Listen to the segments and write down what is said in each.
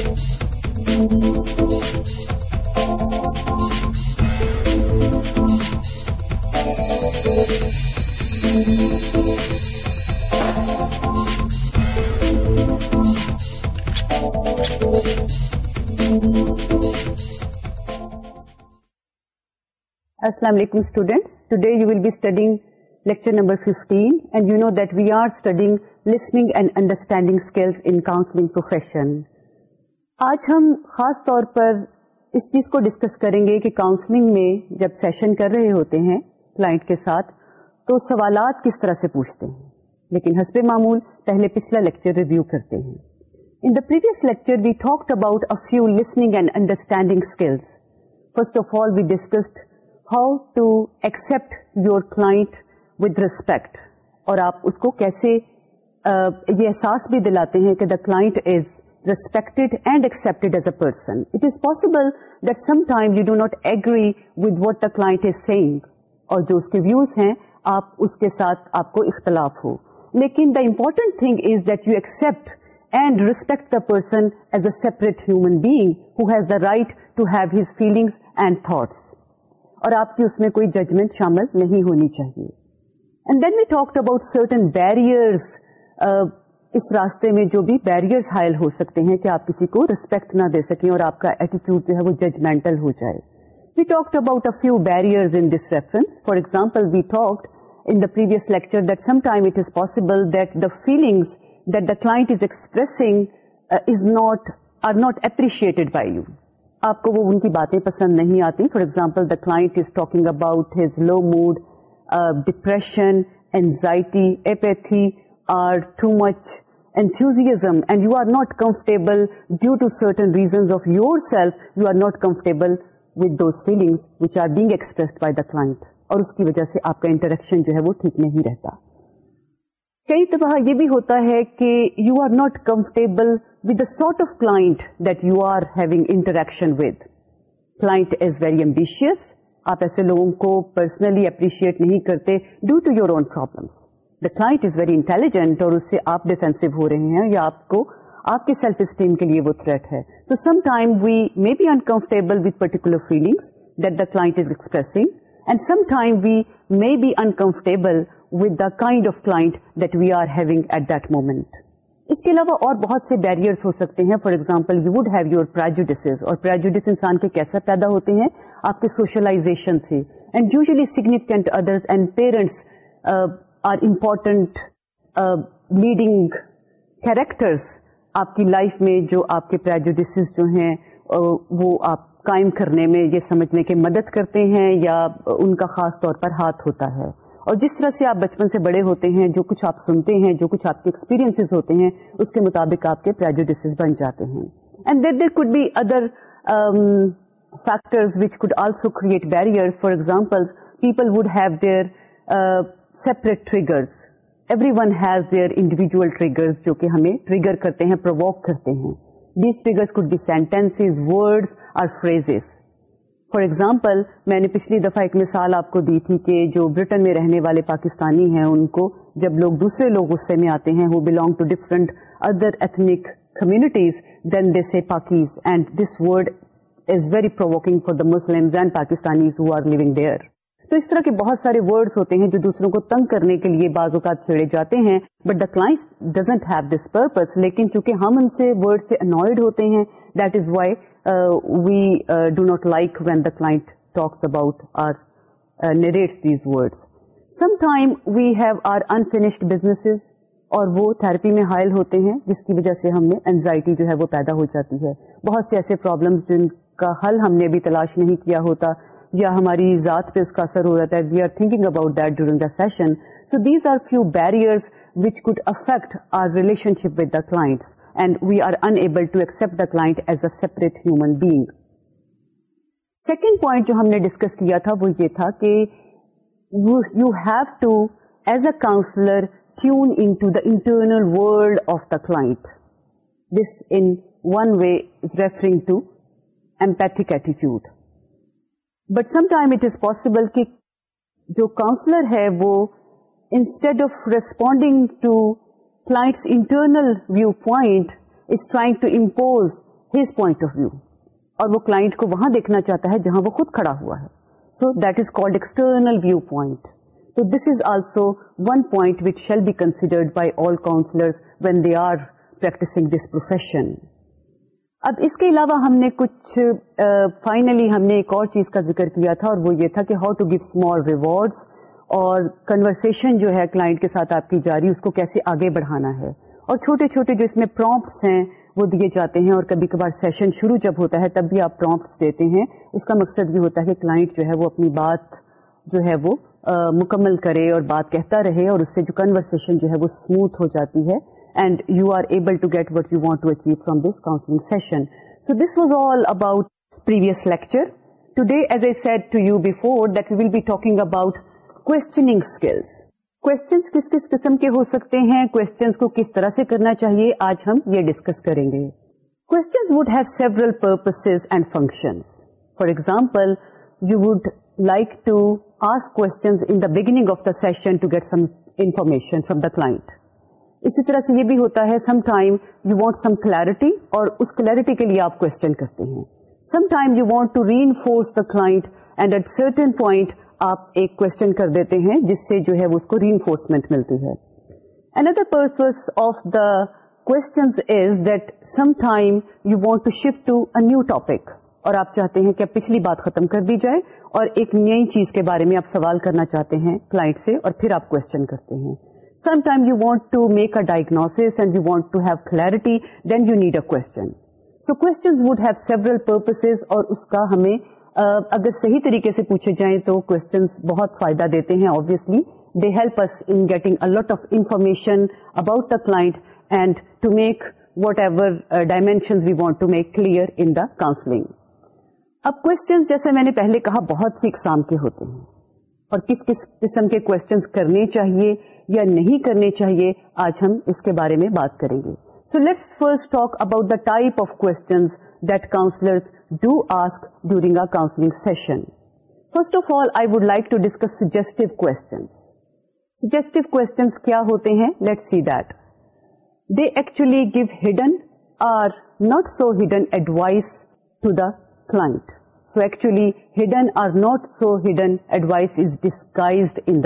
Today lecture number fifteen we are study listening and understanding skills ان کا آج ہم خاص طور پر اس چیز کو ڈسکس کریں گے کہ کاؤنسلنگ میں جب سیشن کر رہے ہوتے ہیں کلائنٹ کے ساتھ تو سوالات کس طرح سے پوچھتے ہیں لیکن حسب معمول پہلے پچھلا لیکچر ریویو کرتے ہیں in the previous lecture we talked about a few listening and understanding skills first of all we discussed how to accept your client with respect اور آپ اس کو کیسے یہ احساس بھی دلاتے ہیں کہ the client is respect and accept as a person it is possible that sometime you do not agree with what the client says اور جو اس کے ویوز ہیں آپ اس کے ساتھ آپ کو اختلاف ہو لیکن the important thing is that you accept and respect the person as a separate human being has the right to have his feelings and thoughts اور آپ کی اس میں کوئی ججمنٹ شامل نہیں ہونی چاہیے and then we talk about certain barrier اس راستے میں جو بھی بیریئرز حائل ہو سکتے ہیں کہ آپ کسی کو ریسپیکٹ نہ دے سکیں اور آپ کا ایٹیچیوڈ جو ہے وہ ججمنٹل ہو جائے we talk about a few in this reference for example we talk in the previous lecture that the feeling that the not are not appreciated by you آپ کو وہ ان کی باتیں پسند نہیں آتی for example the is talking about his low mood depression anxiety apathy or too much enthusiasm and you are not comfortable due to certain reasons of yourself, you are not comfortable with those feelings which are being expressed by the client. اور اس کی وجہ سے آپ کا interaction جو ہے وہ ٹھیک نہیں رہتا کئی تباہ یہ بھی ہوتا ہے کہ you are not comfortable the sort of that you are having interaction with client is very ambitious آپ ایسے لوگوں کو پرسنلی اپریشیٹ نہیں کرتے due to your own problems the is very intelligent اور اس سے آپ ڈیفینسو ہو رہے ہیں یا آپ کو آپ کے سیلف اسٹیم کے لیے وہ تھریٹ ہے so some time we may be uncomfortable with particular feelings that the is expressing and some time we may be uncomfortable with the kind of client we are having at that moment اس کے علاوہ اور بہت سے barrier ہو سکتے ہیں for example you would have your prejudice اور پراجوڈس انسان کے کیسے پیدا ہوتے ہیں آپ کے سوشلائزیشن سے and usually significant others and parents important leading characters آپ کی لائف میں جو آپ کے پریجوڈسز جو ہیں وہ آپ قائم کرنے میں یہ سمجھنے کے مدد کرتے ہیں یا ان کا خاص طور پر ہاتھ ہوتا ہے اور جس طرح سے آپ بچپن سے بڑے ہوتے ہیں جو کچھ آپ سنتے ہیں جو کچھ آپ کے ایکسپیرینسیز ہوتے ہیں اس کے مطابق آپ کے پریجوڈسز بن جاتے ہیں and that there could be other factors which also create barrier for example people would have their separate triggers every one has their individual triggers جو کہ ہمیں ٹریگر کرتے ہیں پرووک کرتے ہیں these triggers be sentence words اور phrases for example میں نے پچھلی دفعہ ایک مثال آپ کو دی تھی کہ جو برٹن میں رہنے والے پاکستانی ہیں ان کو جب لوگ دوسرے لوگ غصے میں آتے ہیں وہ belong to different other ethnic communities then they say Pakis and this word is very provoking for the Muslim and Pakistani there تو اس طرح کے بہت سارے ورڈز ہوتے ہیں جو دوسروں کو تنگ کرنے کے لیے بعض اوقات چھیڑے جاتے ہیں but the class doesn't have this purpose لیکن چونکہ ہم ان سے ورڈ سے انوائڈ ہوتے ہیں that is why we do not like when the client talks about or narrates these word some time we have our unfinished business اور وہ therapy میں ہائل ہوتے ہیں جس کی وجہ سے ہم میں انزائٹی جو ہے وہ پیدا ہو جاتی ہے بہت سے ایسے پرابلمس جن کا حل ہم نے ابھی تلاش نہیں کیا ہوتا یا ہماری ذات پہ اس کا اثر ہو جاتا ہے we are thinking about that during the session so these are few barriers which could affect our relationship with the class and we are to accept the client as a separate human being second point جو ہم نے discuss کیا تھا وہ یہ تھا کہ you have to as a counsellor tune in to the internal world of the client this in one way is referring to empathic ایٹیچیوڈ but some time it is possible کہ جو کاؤنسلر ہے وہ instead of responding to internal view view point point is trying to impose his of اور وہ client کو وہاں دیکھنا چاہتا ہے جہاں وہ خود کھڑا ہوا ہے so that is called external view point تو this is also one point which shall be considered by all counsellor when they are practising this profession اب اس کے علاوہ ہم نے کچھ فائنلی ہم نے ایک اور چیز کا ذکر کیا تھا اور وہ یہ تھا کہ how to give small rewards اور کنورسن جو ہے کلائنٹ کے ساتھ آپ کی جاری اس کو کیسے آگے بڑھانا ہے اور چھوٹے چھوٹے جو اس میں پرومپس ہیں وہ دیے جاتے ہیں اور کبھی کبھار سیشن شروع جب ہوتا ہے تب بھی آپ پرومپس دیتے ہیں اس کا مقصد یہ ہوتا ہے کہ کلائنٹ جو ہے وہ اپنی بات جو ہے وہ مکمل کرے اور بات کہتا رہے اور اس سے جو کنورسن جو ہے وہ اسموتھ ہو جاتی ہے and you are able to get what you want to achieve from this کاؤنسلگ session so this was all about previous lecture today as a set to you before دل be talking about Kong skills کو کس کس قسم کے ہو سکتے ہیں questions کو کس طرح سے کرنا چاہیے آج ہم یہ ڈسکس کریں گے questions would have several purpose and functions for example you would like to ask کو beginning of the session to get some information from the class اسی طرح سے یہ بھی ہوتا ہے some time you want some clarity اور اس کلیرٹی کے لیے آپ کوشچن کرتے ہیں some time you want to reinforce the client and at certain point آپ ایک کوشچن کر دیتے ہیں جس سے جو ہے وہ اس کو ری انفورسمنٹ ملتی ہے another purpose of the questions is that some time you want to shift to a new topic اور آپ چاہتے ہیں کہ پچھلی بات ختم کر دی جائے اور ایک نئی چیز کے بارے میں آپ سوال کرنا چاہتے ہیں کلائنٹ سے اور پھر آپ کوشچن کرتے ہیں some time you want to make a diagnose and you want to have clarity then you need a کون so could have several purpose اور اس کا ہمیں اگر صحیح طریقے سے پوچھے جائیں تو کوشچن بہت فائدہ دیتے ہیں obviously they help us getting a lot of information about the client and to make whatever dimension we want to make clear in the کا کاؤنسلنگ اب کوشچن جیسے میں نے پہلے کہا بہت سی اکسام کے ہوتے ہیں اور کس کس قسم کے کوشچنس کرنے چاہیے یا نہیں کرنے چاہیے آج ہم اس کے بارے میں بات کریں گے so let's first talk about the type of counsellor do ask during a counselling session first of all I would like to discuss suggestive کیا ہوتے ہیں let see that they actually give hidden or not so hidden advise to the client so actually hidden or not so hidden advise is disguise in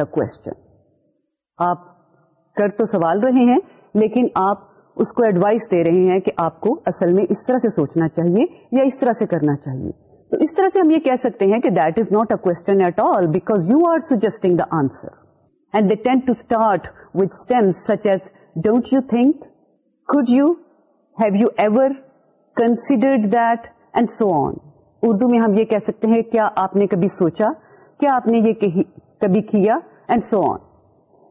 تو سوال رہے ہیں لیکن آپ اس کو ایڈوائس دے رہے ہیں کہ آپ کو اصل میں اس طرح سے سوچنا چاہیے یا اس طرح سے کرنا چاہیے تو اس طرح سے ہم یہ کہہ سکتے ہیں کہ that is not a question at all because you are suggesting the answer and they tend to start with stem such as don't you think could you have you ever considered that and so on Urdu میں ہم یہ کہہ سکتے ہیں کیا آپ نے کبھی سوچا کیا آپ نے یہ کبھی کیا اینڈ سو آن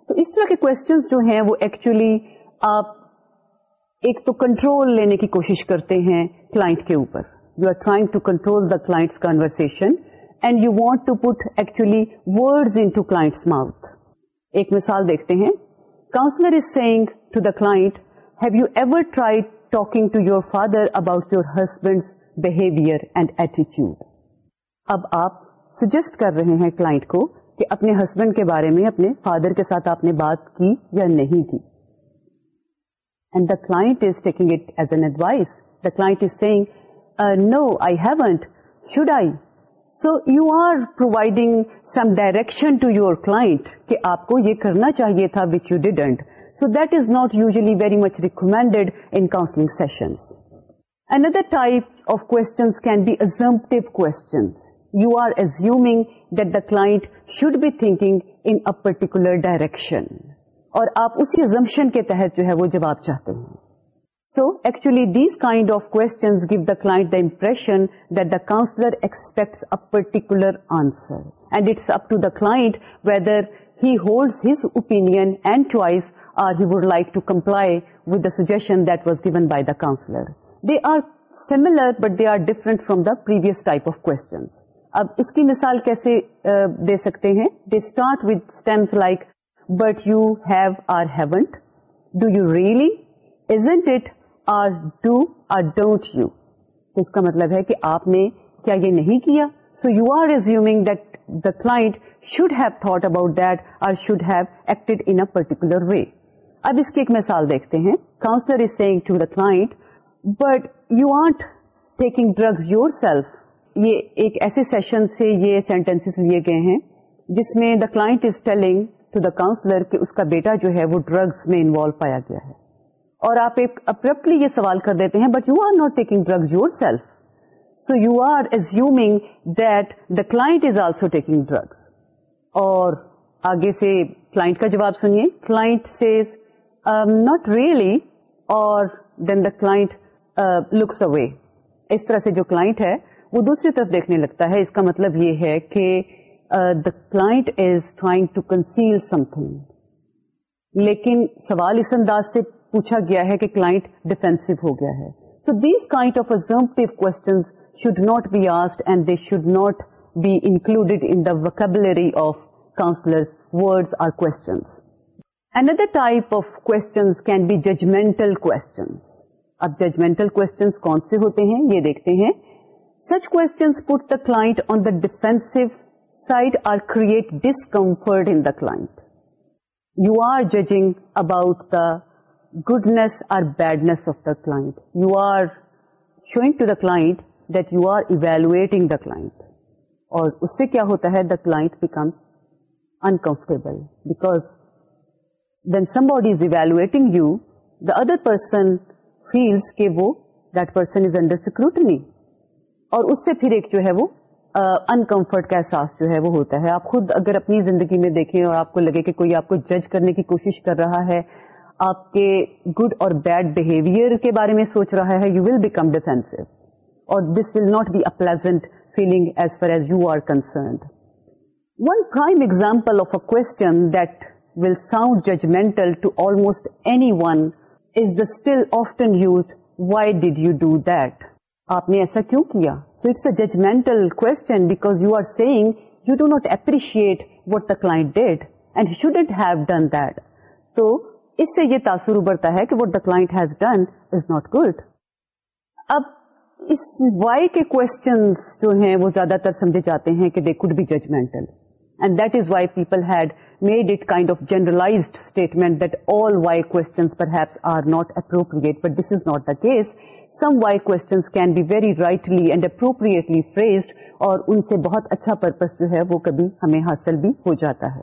تو اس طرح کے کوشچن جو ہیں وہ ایکچولی آپ ایک تو کنٹرول لینے کی کوشش کرتے ہیں کلائنٹ کے اوپر you are trying to control the client's conversation and you want to put actually words in to client's mouth ایک مثال دیکھتے ہیں counsellor is saying to the have you ever try talking to your father about your husband behaviour and ایٹیچیوڈ اب آپ suggest کر رہے ہیں کلائنٹ کو کہ اپنے ہسبینڈ کے بارے میں اپنے فادر کے ساتھ آپ نے بات کی یا نہیں کی and the client is taking it as an advice the is seeing no I haven't should I so you are providing some direction to your client کہ آپ کو یہ کرنا چاہیے تھا which you didn't so that is not usually very much recommended in counselling sessions another type of can be assumptive کو client should be thinking in a particular direction اور آپ اسی ازمپشن کے تحت جو ہے جباب چاہتے ہیں so actually these kind of کو client the impression that the counsellor expects a particular answer and it's up to the client whether he holds his open and choice or he would like to comply with the suggestion that was given by the counsellor they are similar but they are different from the type of کی مثال کیسے دے سکتے ہیں they start with stems like but you have are haven't do you really isn't it or do or don't you اس کا مطلب ہے کہ آپ نے کیا یہ نہیں کیا so you are that the client should have thought about that or should have acted in particular way اب اس کی ایک مثال دیکھتے ہیں counsellor is saying to the client but you aren't taking drugs yourself یہ ایک ایسے سیشن سے یہ سینٹینس لیے گئے ہیں جس میں the client is telling to the counsellor کہ اس کا بیٹا جو ہے وہ ڈرگز میں انوالو پایا گیا ہے اور آپ ایک اپرپٹلی یہ سوال کر دیتے ہیں but you are not taking drugs yourself so you are assuming that the client is also taking drugs اور آگے سے کلائنٹ کا جواب سنیے کلائنٹ سیز ناٹ ریئلی اور then the client looks away اس طرح سے جو کلائنٹ ہے وہ دوسری طرف دیکھنے لگتا ہے اس کا مطلب یہ ہے کہ the client is trying to conceal something لیکن سوال اس انداز سے پوچھا گیا ہے کہ کلائنٹ ڈیفینسو ہو گیا ہے so these kind of assumptive question should not be asked and they should not be included in the vocabulary of counsellor words are type of questions can be judgmental questions. اب judgmental کون سے ہوتے ہیں یہ دیکھتے ہیں such the client on the defence side or create discomfort in the or judging about the goodness or badness of the or showing to the clotting the اور اس سے کیا ہوتا ہے the کلاکم uncomfortable uncomfortable then somebody is evaluating you the other person feels کہ وہ that person is under scrutiny اور اس سے پھر ایک جو ہے وہ انکمفرٹ uh, کا احساس جو ہے وہ ہوتا ہے آپ خود اگر اپنی زندگی میں دیکھیں اور آپ کو لگے کہ کوئی آپ کو جج کرنے کی کوشش کر رہا ہے آپ کے گڈ اور بیڈ بہیویئر کے بارے میں سوچ رہا ہے یو ول بیکم ڈیفینس اور this will not be a pleasant feeling as far as you are concerned one prime example of a question that will sound judgmental to almost anyone ایسا کیوں کیا judgmental because you are saying you do not client did and should it تو اس سے یہ تاثر ابھرتا ہے کہ what the has done is not good اب اس وائی کے کوشچنس جو ہیں وہ زیادہ تر سمجھے جاتے ہیں کہ they could be judgmental and that is why people had made it kind of generalise statement appropriate is not the case some why can be very rightly phrased اور ان سے بہت اچھا پرپز جو ہے وہ کبھی ہمیں حاصل بھی ہو جاتا ہے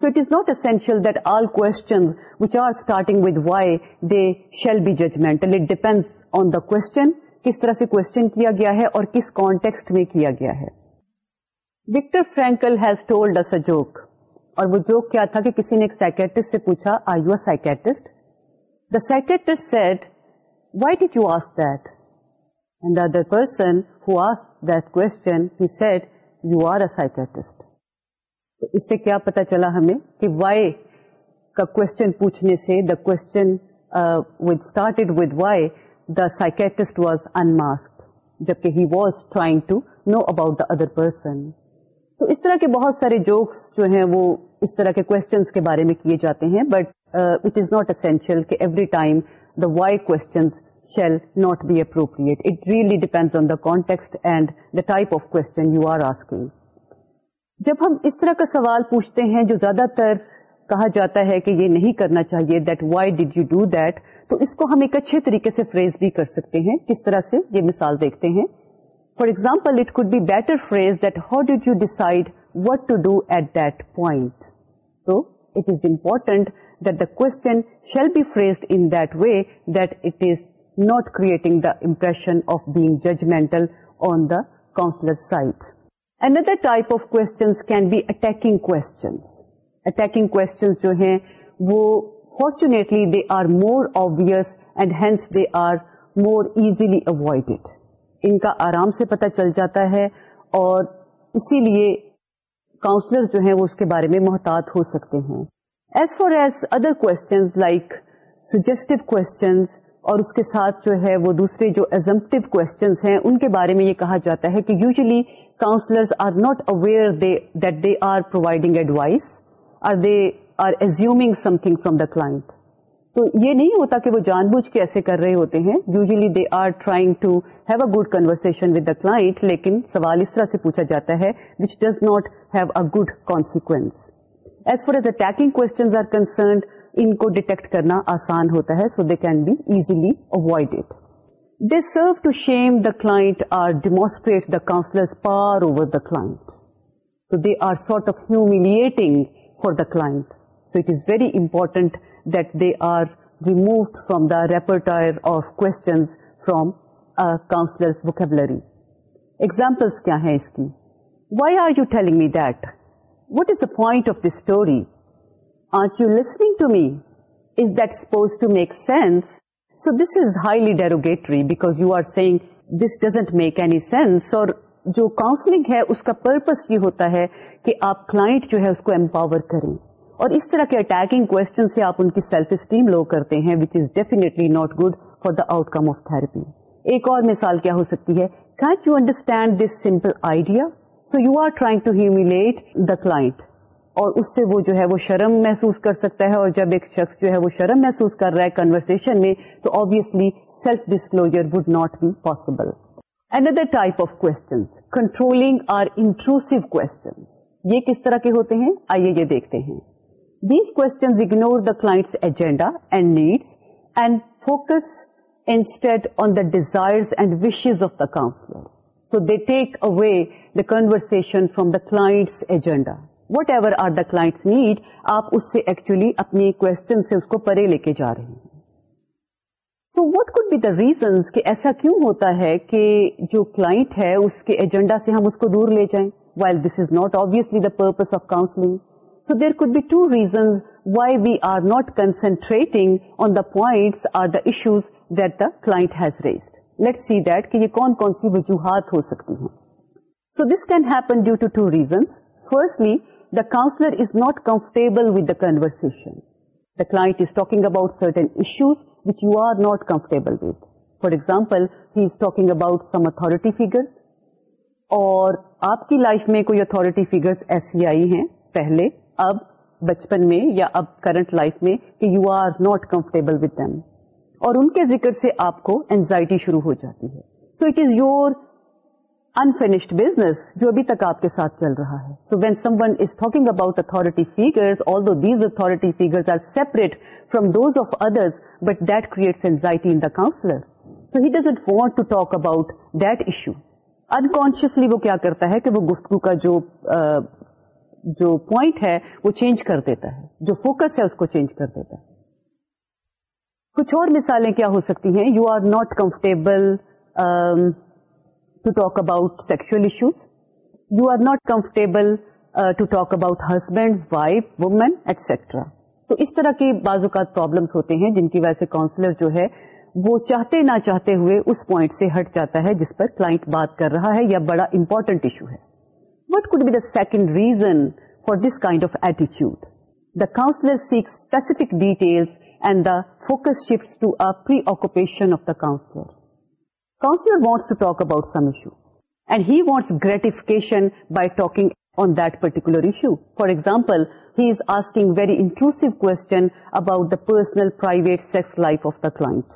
so it is not essential that all questions are starting with why they shall be judgment it depend on the question کس طرح سے کوشچن کیا گیا ہے اور کس کانٹیکسٹ میں کیا گیا ہے وکٹر فرینکل ہیز ٹولڈ اس جوک اور وہ جوک کیا تھا کہ کسی نے ایک سے پوچھا آئی یو دا اریکٹسٹ set why did you ask that that and the other person who as question he you are a تو اس سے کیا پتا چلا ہمیں کہ وائی کا کوشچن پوچھنے سے the question with with started why the psychiatrist was unmask جبکہ he was trying to know about the other person تو اس طرح کے بہت سارے جوکس جو ہیں وہ اس طرح کے کوشچنس کے بارے میں کیے جاتے ہیں but it is not essential کہ every time the why questions shall not be appropriate it really depend on the context and the type of question you are asking جب ہم اس طرح کا سوال پوچھتے ہیں جو زیادہ تر کہا جاتا ہے کہ یہ نہیں کرنا چاہیے that why did you do that تو اس کو ہم ایک اچھے طریقے سے فریز بھی کر سکتے ہیں کس طرح سے یہ مثال دیکھتے ہیں for example it could better phrase that how did you decide what to do at that point تو it is important the question shall be phrased in that way that it is not creating the impression of being judgmental on the counsellor side and other type of questions can be attacking کوٹیکنگ questions جو ہیں وہ fortunately they are more obvious and hence they are more easily avoided ان کا آرام سے پتہ چل جاتا ہے اور اسی لیے کاؤنسلر جو ہیں وہ اس کے بارے میں محتاط ہو سکتے ہیں as far as other questions like suggestive questions اور اس کے ساتھ جو ہے وہ دوسرے جو ایزمپٹیو کوشچنز ہیں ان کے بارے میں یہ کہا جاتا ہے کہ usually counsellors are not aware that they are providing advice or they are assuming something from the client تو یہ نہیں ہوتا کہ وہ جان بوجھ کے ایسے کر رہے ہوتے ہیں usually they are trying to have a good conversation with the لیکن سوال اس طرح سے پوچھا جاتا ہے which does not have a good consequence as far questions are concerned ان کو ڈیٹیکٹ کرنا آسان ہوتا ہے so they can be easily avoid it they serve to shame the or demonstrate the counsellor power over the they are sort of humiliating for the so it is very important from the repertoire of questions from a vocabulary examples کیا ہیں اس کی why are you telling me that? What is the point of this story Aren't you listening to me is that supposed to make sense so this is highly derogatory because you are saying this doesn't make any sense اور جو counselling ہے اس کا purpose یہ ہوتا ہے کہ آپ کلائنٹ جو ہے اس کو امپاور کریں اور اس طرح کے اٹیکنگ کوشچن سے آپ ان کی سیلف اسٹیم لو کرتے ہیں which is ڈیفینے outcome of therapy ایک اور مثال کیا ہو سکتی ہے can't you you understand this simple idea so are trying to humiliate the client اور اس سے وہ جو ہے وہ شرم محسوس کر سکتا ہے اور جب ایک شخص جو ہے وہ شرم محسوس کر رہا ہے کنورسن میں تو obviously self disclosure would not be possible another type of controlling or انکلوس کو کس طرح کے ہوتے ہیں آئیے یہ دیکھتے ہیں these cons ignore the client's agenda and needs and focus instead on the desire and wishes of the counsellor so they take away the conversation from the client's agenda whatever are the client's need آپ اس سے actually اپنے کوے لے کے جا رہے ہیں so what could be the reasons کہ ایسا کیوں ہوتا ہے کہ جو کلاٹ ہے اس کے ایجنڈا سے ہم اس کو دور لے جائیں while this is not obviously the purpose of counselling so there could be two reasons why we are not concentrating on the point Claus raise let see دیکھ کون کون سی وجوہات ہو سکتی ہیں so this can happen due to two reasons firstly the counsellor is not comfortable ودرسن the client about certain issues which you are not comfortable with for example talking about some authority figures اور آپ کی life میں کوئی authority figures ایسی آئی ہیں پہلے اب بچپن میں یا اب کرنٹ لائف میں یو آر نوٹ کمفرٹ اور گفتگو کا جو جو پوائنٹ ہے وہ چینج کر دیتا ہے جو فوکس ہے اس کو چینج کر دیتا ہے کچھ اور مثالیں کیا ہو سکتی ہیں you are not comfortable to talk about sexual issues you are not comfortable to talk about husband wife women etcetera تو اس طرح کے بعض اوقات پرابلمس ہوتے ہیں جن کی وجہ سے کاؤنسلر جو ہے وہ چاہتے نہ چاہتے ہوئے اس پوائنٹ سے ہٹ جاتا ہے جس پر کلائنٹ بات کر رہا ہے یا بڑا امپورٹنٹ ایشو ہے What could be the second reason for this kind of attitude? The counselor seeks specific details and the focus shifts to a preoccupation of the counselor. Counselor wants to talk about some issue and he wants gratification by talking on that particular issue. For example, he is asking very intrusive question about the personal private sex life of the client.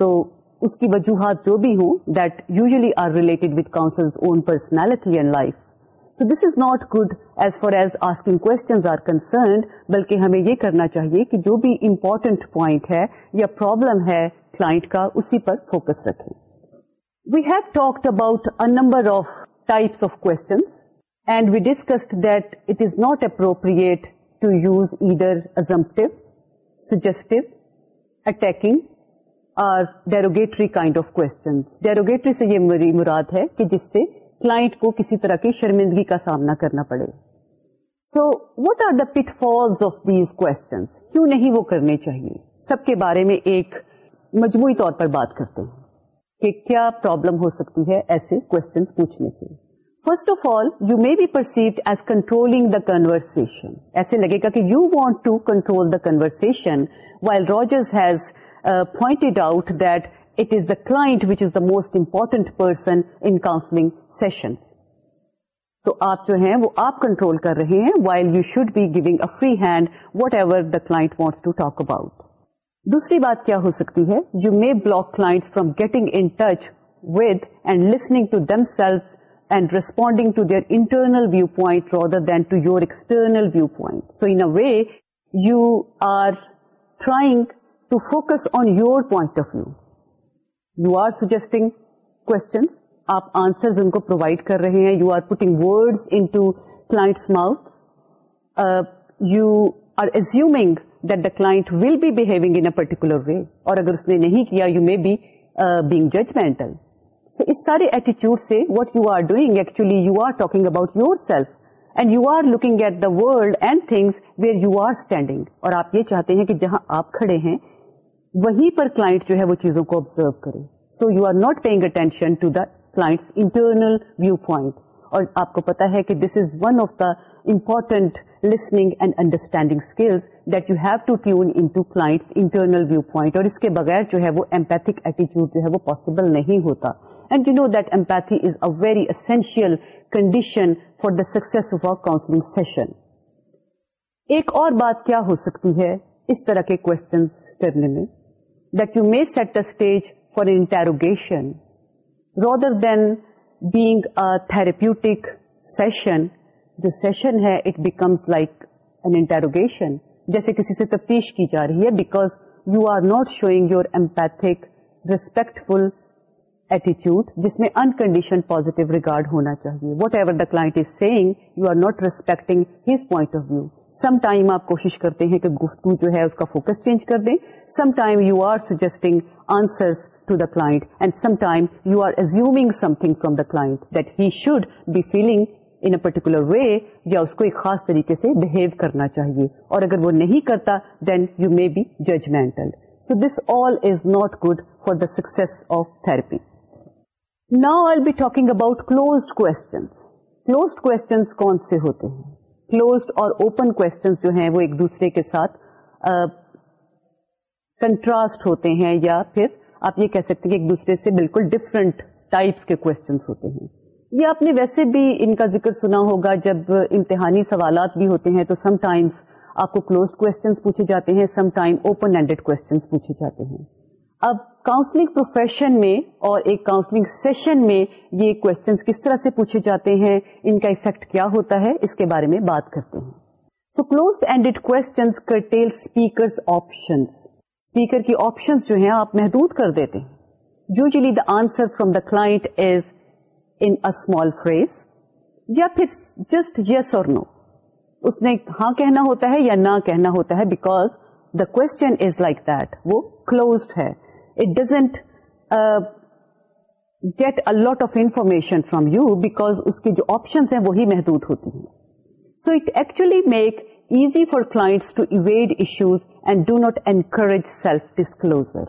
So اس کی وجوہات جو بھی ہوں that usually are related with counsel own personality and life so this is not good as far as asking questions are concerned بلکہ ہمیں یہ کرنا چاہیے کہ جو بھی امپورٹنٹ پوائنٹ ہے یا پرابلم ہے کلائنٹ کا اسی پر فوکس رکھیں we have talked about a number of types of questions and we discussed that it is not appropriate to use either assumptive suggestive attacking or derogatory kind of derogatory سے یہ مراد ہے کہ جس سے کلائنٹ کو کسی طرح کی شرمندگی کا سامنا کرنا پڑے so what are the pitfalls of these کیوں نہیں وہ کرنے چاہیے سب کے بارے میں ایک مجموعی طور پر بات کرتے ہیں کہ کیا پرابلم ہو سکتی ہے ایسے کو پوچھنے سے first of all you may be perceived as controlling the conversation ایسے لگے گا کہ you want to control the conversation while Rogers has point out that it is the client which is the most important person in counselling session تو آپ جو ہیں وہ آپ کنٹرول کر رہے ہیں while you should be giving a free hand whatever the client wants to talk about دوسری بات کیا ہو سکتی ہے you may block client from getting in touch with and listening to themselves and responding to their internal view point rather than to your external view point so in a way you are trying to focus on you point of view you are suggesting ان کو provide کر رہے ہیں you are putting word in to client's mouth you are assuming that the client will be behaving in particular way اور اگر اس نے نہیں کیا you may be being judgmental اس سارے ایٹیچیوڈ سے what you are doing actually you are talking about yourself and you are looking at the world and things where you are standing اور آپ یہ چاہتے ہیں کہ جہاں آپ کھڑے ہیں وہیں کلائنٹ جو ہے وہ چیزوں کو آبزرو کرے so you are not client's internal view point اور آپ کو پتا ہے کہ this is one of the important listening and understanding skills that you have to tune in to client's internal view point اور اس کے بغیر جو ہے وہ ایمپیتھک ایٹیچیوڈ جو ہے وہ پاسبل نہیں ہوتا and you know that empathy is a very essential condition for the success counselling session ایک اور بات کیا ہو سکتی ہے اس طرح کے کوشچنس کرنے میں interrogation rather than therapeutic session جو سیشن ہے it becomes like an interrogation جیسے کسی سے تفتیش کی جا رہی ہے because you are not showing your empathic respectful ایٹیچیوڈ جس میں انکنڈیشن پوزیٹو ریگارڈ ہونا چاہیے whatever the Claus سیگ you are not respecting his point of view some time آپ کوشش کرتے ہیں کہ گفتگو جو ہے اس کا فوکس چینج کر دیں some time you are suggesting answer to the and some time you are assume from the that he should be feeling in a particular way یا اس کو ایک خاص طریقے سے بہیو کرنا چاہیے اور اگر وہ نہیں کرتا then you may be judgmental so this all is not good for the six of therapy now I be talking about closed کون سے ہوتے ہیں کلوزڈ اور اوپن جو ہیں وہ ایک دوسرے کے ساتھ کنٹراسٹ ہوتے ہیں یا پھر آپ یہ کہہ سکتے ہیں کہ ایک دوسرے سے بالکل ڈفرنٹ ٹائپس کے کوشچنس ہوتے ہیں یہ آپ نے ویسے بھی ان کا ذکر سنا ہوگا جب امتحانی سوالات بھی ہوتے ہیں تو سم ٹائمس آپ کو کلوزڈ کوشچنس پوچھے جاتے ہیں سم ٹائم اوپن ہینڈیڈ ہیں اب کاؤنسلنگ پروفیشن میں اور ایک کاؤنسلنگ سیشن میں یہ کوشچن کس طرح سے پوچھے جاتے ہیں ان کا افیکٹ کیا ہوتا ہے اس کے بارے میں بات کرتے ہیں so close ended options speaker کی آپشن جو ہیں آپ محدود کر دیتے ہیں usually the answer from the client is in small phrase یا پھر جسٹ یس اور نو اس نے ہاں کہنا ہوتا ہے یا نہ کہنا ہوتا ہے because the question is like that وہ کلوزڈ ہے get a lot of information from you back اس کے جو آپشنس ہیں وہی محدود ہوتی ہیں so it actually make easy for class to avoid issues and do not encourage self disclosure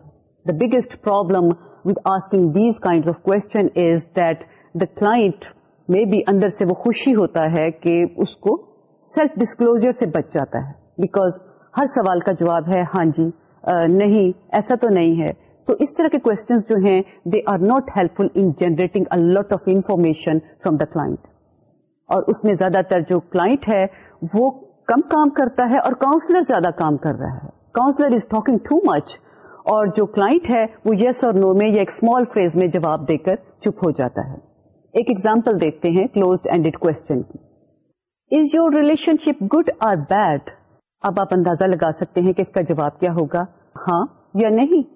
the biggest problem with asking these kind of کو کلا اندر سے وہ خوشی ہوتا ہے کہ اس کو سیلف ڈسکلوزر سے بچ جاتا ہے بیکوز ہر سوال کا جواب ہے ہاں جی نہیں ایسا تو نہیں ہے تو اس طرح کے کوشچن جو ہیں they are not helpful in generating of information the client اور اس میں زیادہ تر جو کلائنٹ ہے وہ کم کام کرتا ہے اور کاؤنسلر زیادہ کام کر رہا ہے counsellor is talking too much اور جو کلائنٹ ہے وہ یس اور نو میں یا ایک اسمال فریز میں جواب دے کر چپ ہو جاتا ہے ایک ایگزامپل دیکھتے ہیں کلوز اینڈیڈ کوشچن کی is your relationship good اور بیڈ اب آپ اندازہ لگا سکتے ہیں کہ اس کا جواب کیا ہوگا ہاں یا نہیں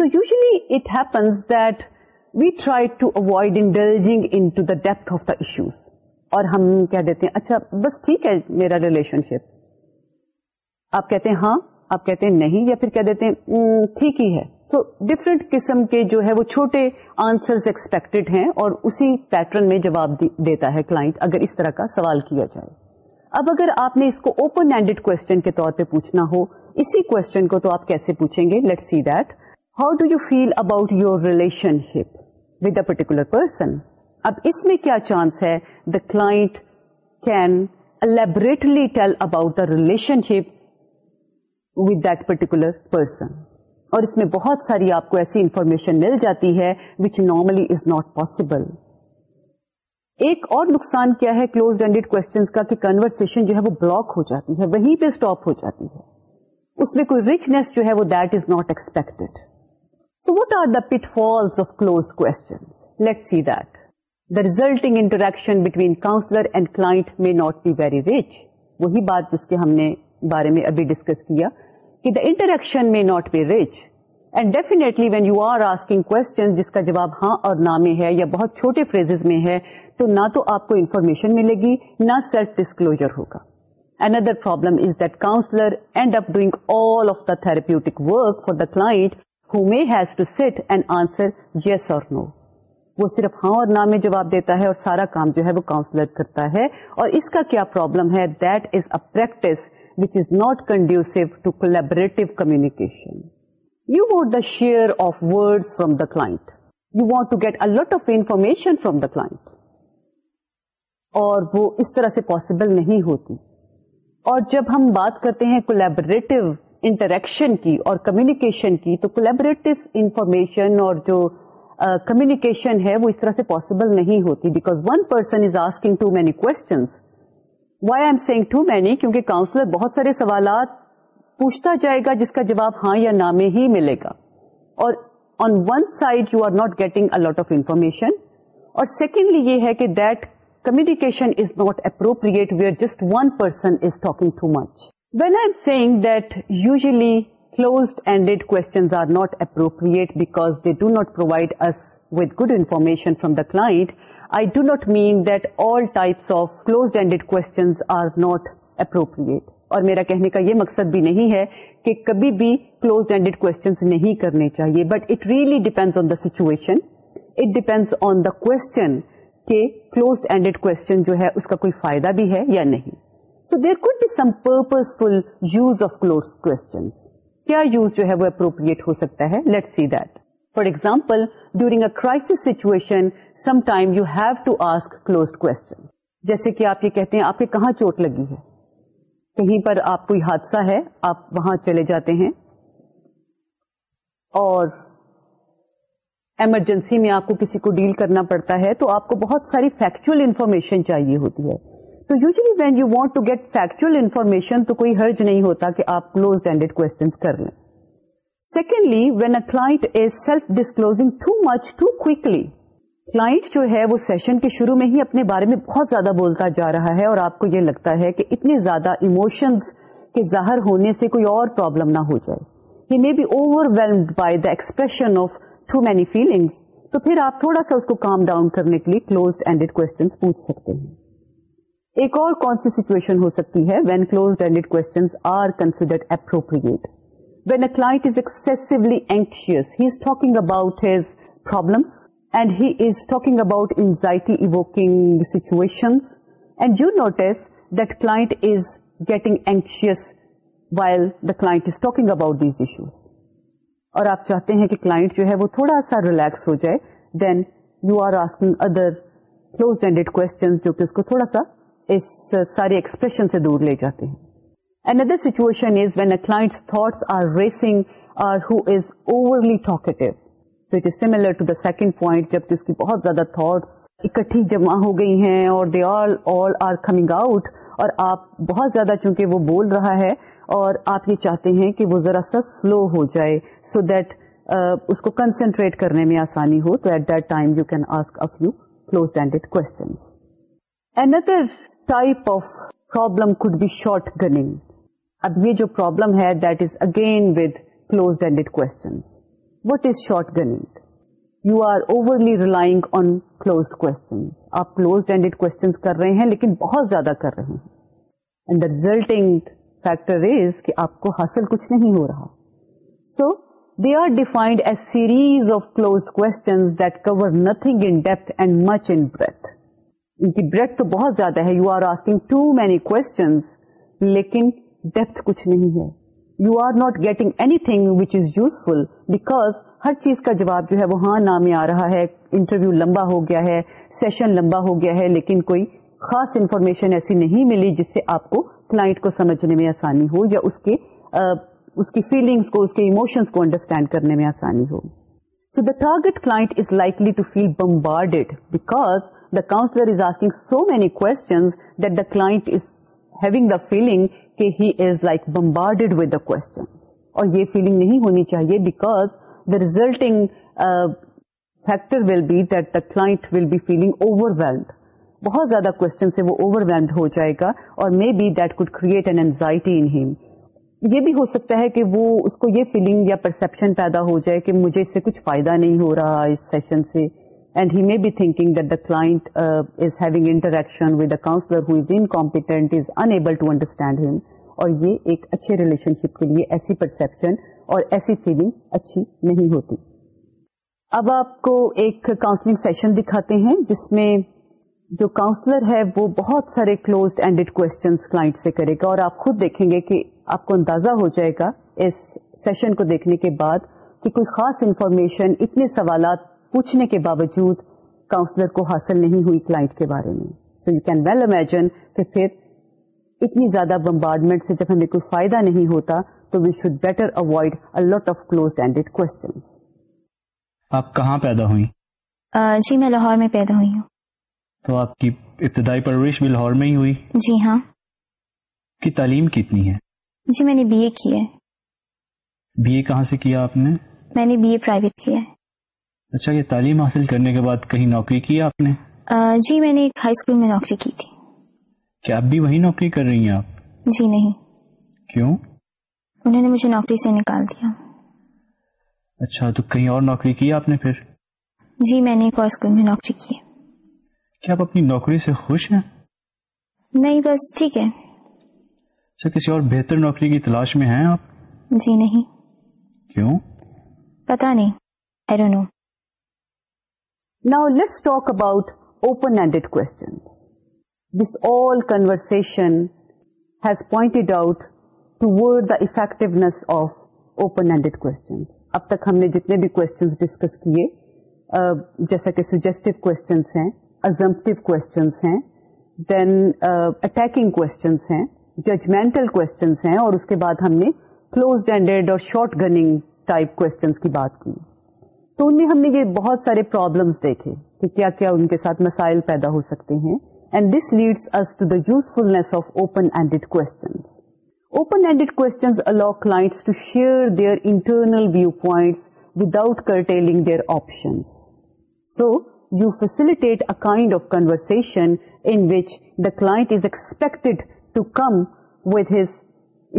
it ہیپٹ we try to avoiding of the issues اور ہم کیا دیتے ہیں اچھا بس ٹھیک ہے میرا ریلیشن شپ آپ کہتے ہیں ہاں آپ کہتے ہیں نہیں یا پھر کیا دیتے ہیں ٹھیک ہی ہے سو ڈفرینٹ قسم کے جو ہے وہ چھوٹے آنسر ایکسپیکٹڈ ہیں اور اسی پیٹرن میں جواب دیتا ہے کلائنٹ اگر اس طرح کا سوال کیا جائے اب اگر آپ نے اس کو اوپن ہینڈیڈ کوشچن کے طور پہ پوچھنا ہو اسی کوشچن کو تو آپ کیسے پوچھیں گے let see that how do you feel about your relationship with a particular person اب اس میں کیا چانس ہے the can elaborately tell about the relationship with that particular person اور اس میں بہت ساری آپ کو ایسی انفارمیشن مل جاتی ہے which normally is not possible ایک اور نقصان کیا ہے کلوز اینڈیڈ کونس کا کہ کنورسن جو ہے وہ بلاک ہو جاتی ہے وہیں پہ اسٹاپ ہو جاتی ہے اس میں کوئی ریچنیس جو ہے وہ that is not expected so what are the pitfalls of close کو resulting interaction between counsellor and client not be very rich وہی بات جس کے ہم نے بارے میں ریچ اینڈ ہاں اور نہ میں ہے یا بہت چھوٹے فریزز میں ہے تو نہ تو آپ کو انفارمیشن ملے گی نہ سیلف ڈسکلوجر ہوگا another problem is that counsellor and if dig all of the therapeutic work for the client who may has to sit and answer yes or no. وہ صرف ہاں اور نہ میں جواب دیتا ہے اور سارا کام جو ہے وہ کاؤنسلر کرتا ہے اور اس کا کیا پرابلم ہے that is a practice which is not conducive to collaborative communication you want the share of word from the client you want to get a lot of information from the client اور وہ اس طرح سے possible نہیں ہوتی اور جب ہم بات کرتے ہیں کولیبریٹو انٹریکشن کی اور کمیونیکیشن کی تو کولیبریٹو انفارمیشن اور جو uh, ہے وہ اس طرح سے پاسبل نہیں ہوتی because one person is asking too many why I am seeing too many کیونکہ کاؤنسلر بہت سارے سوالات پوچھتا جائے گا جس کا جواب ہاں یا نامے ہی ملے گا اور on one side you are not getting a lot of information اور سیکنڈلی یہ ہے کہ that communication is not appropriate where just one person is talking too much when I ended seeing that usually appropriate ended they not appropriate because they do not provide us the good information from the mean I do not mean closed types of are ended appropriate. اور میرا کہنے کا یہ مقصد بھی نہیں ہے کہ کبھی بھی کلوز اینڈیڈ کوشچنس نہیں کرنے چاہیے but it really depends on the situation it depend on the question کہ کلوز اینڈیڈ کوشچن جو ہے اس کا کوئی فائدہ بھی ہے یا نہیں so there could be some purposeful use of close کیا یوز جو ہے وہ اپروپریٹ ہو سکتا ہے let see that for example during a crisis situation you have to ask close question جیسے کہ آپ یہ کہتے ہیں آپ کے کہاں چوٹ لگی ہے کہیں پر آپ کوئی حادثہ ہے آپ وہاں چلے جاتے ہیں اور ایمرجنسی میں آپ کو کسی کو ڈیل کرنا پڑتا ہے تو آپ کو بہت ساری فیکچوئل انفارمیشن چاہیے ہوتی ہے تو usually when you want to get information تو کوئی حرج نہیں ہوتا کہ آپ کلوز ہینڈیڈ کر لیں secondly when a is self disclosing much to کلی کلاٹ جو ہے وہ سیشن کے شروع میں ہی اپنے بارے میں بہت زیادہ بولتا جا رہا ہے اور آپ کو یہ لگتا ہے کہ اتنے زیادہ اموشنس کے ظاہر ہونے سے کوئی اور پرابلم نہ ہو جائے یہ may be overwhelmed by the expression of too many feelings تو پھر آپ تھوڑا سا اس کو کام ڈاؤن کرنے کے لیے کلوز ہینڈیڈ پوچھ سکتے ہیں ایک اور کون سی سچویشن ہو سکتی ہے when close ended questions are considered appropriate when a client is excessively anxious he is talking about his problems and he is talking about anxiety evoking situation and you notice that client is getting anxious while the client is talking about these issues اور آپ چاہتے ہیں کہ client جو ہے وہ تھوڑا سا ریلیکس ہو جائے then you are asking other close ended questions جو کہ اس کو تھوڑا سا اس سارے ایکسپریشن سے دور لے جاتے ہیں racing situation class are racing are So overly is similar to the second point جب اس کی بہت زیادہ thoughts اکٹھی جمع ہو گئی ہیں اور کمنگ آؤٹ اور آپ بہت زیادہ چونکہ وہ بول رہا ہے اور آپ یہ چاہتے ہیں کہ وہ ذرا سا سلو ہو جائے سو دیٹ اس کو کنسنٹریٹ کرنے میں آسانی ہو تو at that time you can ask few close ended questions and shotgunning اب یہ جو پرابلم ہے آپ کر رہے ہیں لیکن بہت زیادہ کر رہے ہیں ریزلٹنگ فیکٹر آپ کو حاصل کچھ نہیں ہو رہا so they are defined a series of close breath ان کی بریتھ تو بہت زیادہ ہے you are asking too many questions لیکن ڈیپتھ کچھ نہیں ہے you are not getting anything which is useful because ہر چیز کا جواب جو ہے وہ ہاں نام میں آ رہا ہے انٹرویو لمبا ہو گیا ہے سیشن لمبا ہو گیا ہے لیکن کوئی خاص انفارمیشن ایسی نہیں ملی جس سے آپ کو کلائنٹ کو سمجھنے میں آسانی ہو یا اس کے اس کی فیلنگس کو اس کے ایموشنس کو انڈرسٹینڈ کرنے میں آسانی ہو سو دا پرا گٹ Claus likely to feel bombarded back the counsellor is asking so many کو class is having the feeling کہ he is like bombarded with the question اور یہ فیلنگ نہیں ہونی چاہیے because the resulting factor will the the uh, will feeling overwhelmed بہت زیادہ question سے وہ اوور ویلڈ ہو جائے گا اور may be that could create an anxiety in him یہ بھی ہو سکتا ہے کہ وہ اس کو یہ فیلنگ یا پرسپشن پیدا ہو جائے کہ مجھے اس سے کچھ فائدہ نہیں ہو رہا اس سیشن سے and he may be thinking that the client is having interaction with the counsellor who is in is unable to understand him اور یہ ایک اچھے ریلیشن شپ کے لیے ایسی پرسپشن اور ایسی فیلنگ اچھی نہیں ہوتی اب آپ کو ایک کاؤنسلنگ سیشن دکھاتے ہیں جس میں جو کاؤنسلر ہے وہ بہت سارے کلوزڈ اینڈیڈ کوشچنس کلائنٹ سے کرے گا اور آپ خود دیکھیں گے کہ آپ کو اندازہ ہو جائے گا اس سیشن کو دیکھنے کے بعد کہ کوئی خاص انفارمیشن اتنے سوالات پوچھنے کے باوجود کاؤنسلر کو حاصل نہیں ہوئی کلائنٹ کے بارے میں so you can well imagine کہ پھر اتنی زیادہ بمبارڈمنٹ سے جب ہمیں کوئی فائدہ نہیں ہوتا تو we should better avoid a lot of close ended آپ کہاں پیدا ہوئی جی میں لاہور میں پیدا ہوئی ہوں تو آپ کی ابتدائی پرورش بھی لاہور میں ہی ہوئی جی ہاں کی تعلیم کتنی ہے جی میں نے بی اے کی ہے بی اے کہاں سے کیا آپ نے میں نے بی اے پرائیویٹ کیا ہے اچھا یہ تعلیم حاصل کرنے کے بعد کہیں نوکری کی آپ نے جی میں نے ایک ہائی اسکول میں نوکری کی تھی کیا اب بھی وہی نوکری کر رہی ہیں آپ جی نہیں کیوں انہوں نے مجھے نوکری سے نکال دیا اچھا تو کہیں اور نوکری کی آپ نے پھر جی میں نے ایک اور اسکول میں نوکری کی کیا آپ اپنی نوکری سے خوش ہیں نہیں بس ٹھیک ہے سر کسی اور بہتر نوکری کی تلاش میں ہیں آپ جی نہیں کیوں پتا نہیں pointed out toward of open اب تک ہم نے جتنے بھی کوشچنس ڈسکس کیے جیسا کہ ازمپٹیو کوشچنس ہیں دین اٹیکنگ کوشچنس ہیں ججمنٹل کوشچنس ہیں اور اس کے بعد ہم نے کلوز ہینڈیڈ اور شارٹ گننگ ٹائپ کوشچنس کی بات کی تو ان میں ہم نے یہ بہت سارے پرابلمس دیکھے کہ کیا کیا ان کے ساتھ مسائل پیدا ہو سکتے ہیں and this leads us to the usefulness of open ended questions open ended questions allow clients to share their internal view points without curtailing their options so you in a kind of conversation expected to come with his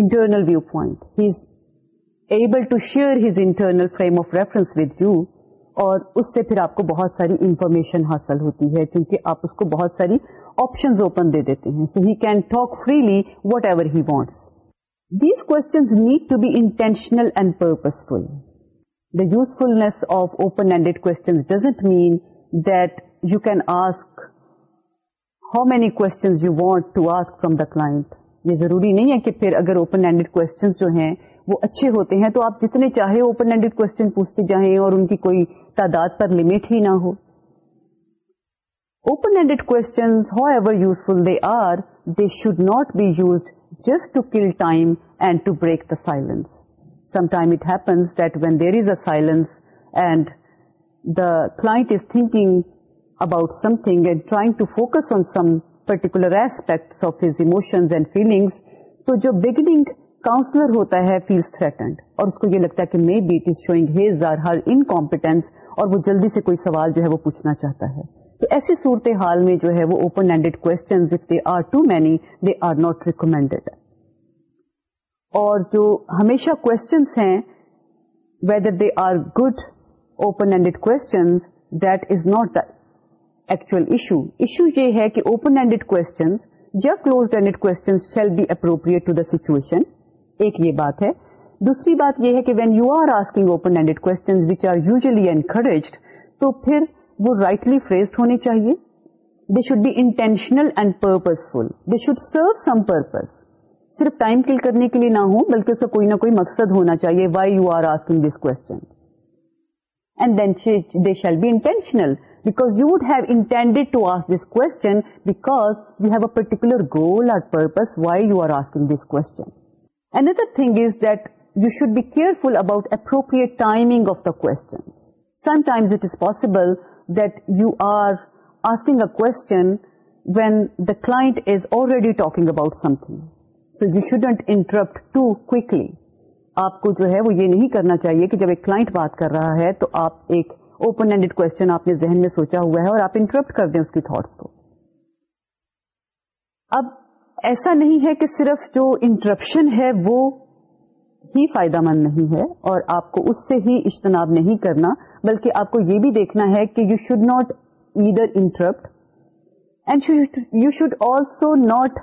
internal view point is able to share his internal frame of reference with you اور اس سے پھر آپ کو بہت ساری information حاصل ہوتی ہے کیونکہ آپ اس کو بہت ساری آپشنز اوپن دے دیتے ہیں so he can talk freely whatever he wants these questions need to be intentional and purposeful the usefulness of open ended questions doesn't mean you want to ask from the یہ ضروری نہیں ہے کہ پھر اگر open handed جو ہیں وہ اچھے ہوتے ہیں تو آپ جتنے چاہے اوپن ہینڈیڈ کوشچن پوچھتے جائیں اور ان کی کوئی تعداد پر لمٹ ہی نہ ہو اوپن ہینڈیڈ کو are they should not be use just to kill time and to break the silence some time it happens that when there is a silence and about something about something and trying to focus on some particular emotions of feelings, تو جو beginning counsellor ہوتا ہے feels threatened اور اس کو یہ لگتا ہے کہ showing be or is incompetence اور وہ جلدی سے کوئی سوال جو ہے وہ پوچھنا چاہتا ہے تو ایسی صورت حال میں جو ہے وہ اوپن ہینڈیڈ recommended اور جو ہمیشہ questions ہیں whether they are good open ended کو ایکچوئل ایشو ایشو یہ ہے کہ اوپن ہینڈیڈ کونڈیڈ کو یہ بات ہے دوسری بات یہ ہے کہ وین یو آر آسکچنجڈ تو پھر وہ رائٹلی فریزڈ ہونی چاہیے they should be intentional they should serve some purpose صرف ٹائم کل کرنے کے لیے نہ ہو بلکہ اس کا کوئی نہ کوئی مقصد ہونا چاہیے why you are asking this question and then they shall be intentional, because you would have intended to ask this question because you have a particular goal or purpose why you are asking this question. Another thing is that you should be careful about appropriate timing of the questions. Sometimes it is possible that you are asking a question when the client is already talking about something. So you shouldn't interrupt too quickly. آپ کو جو ہے وہ یہ نہیں کرنا چاہیے کہ جب ایک کلائنٹ بات کر رہا ہے تو آپ ایک اوپن کوشچن آپ نے ذہن میں سوچا ہوا ہے اور آپ انٹرپٹ کر دیں اس کی تھاٹس کو اب ایسا نہیں ہے کہ صرف جو انٹرپشن ہے وہ ہی فائدہ مند نہیں ہے اور آپ کو اس سے ہی اجتناب نہیں کرنا بلکہ آپ کو یہ بھی دیکھنا ہے کہ you should not either interrupt and you should also not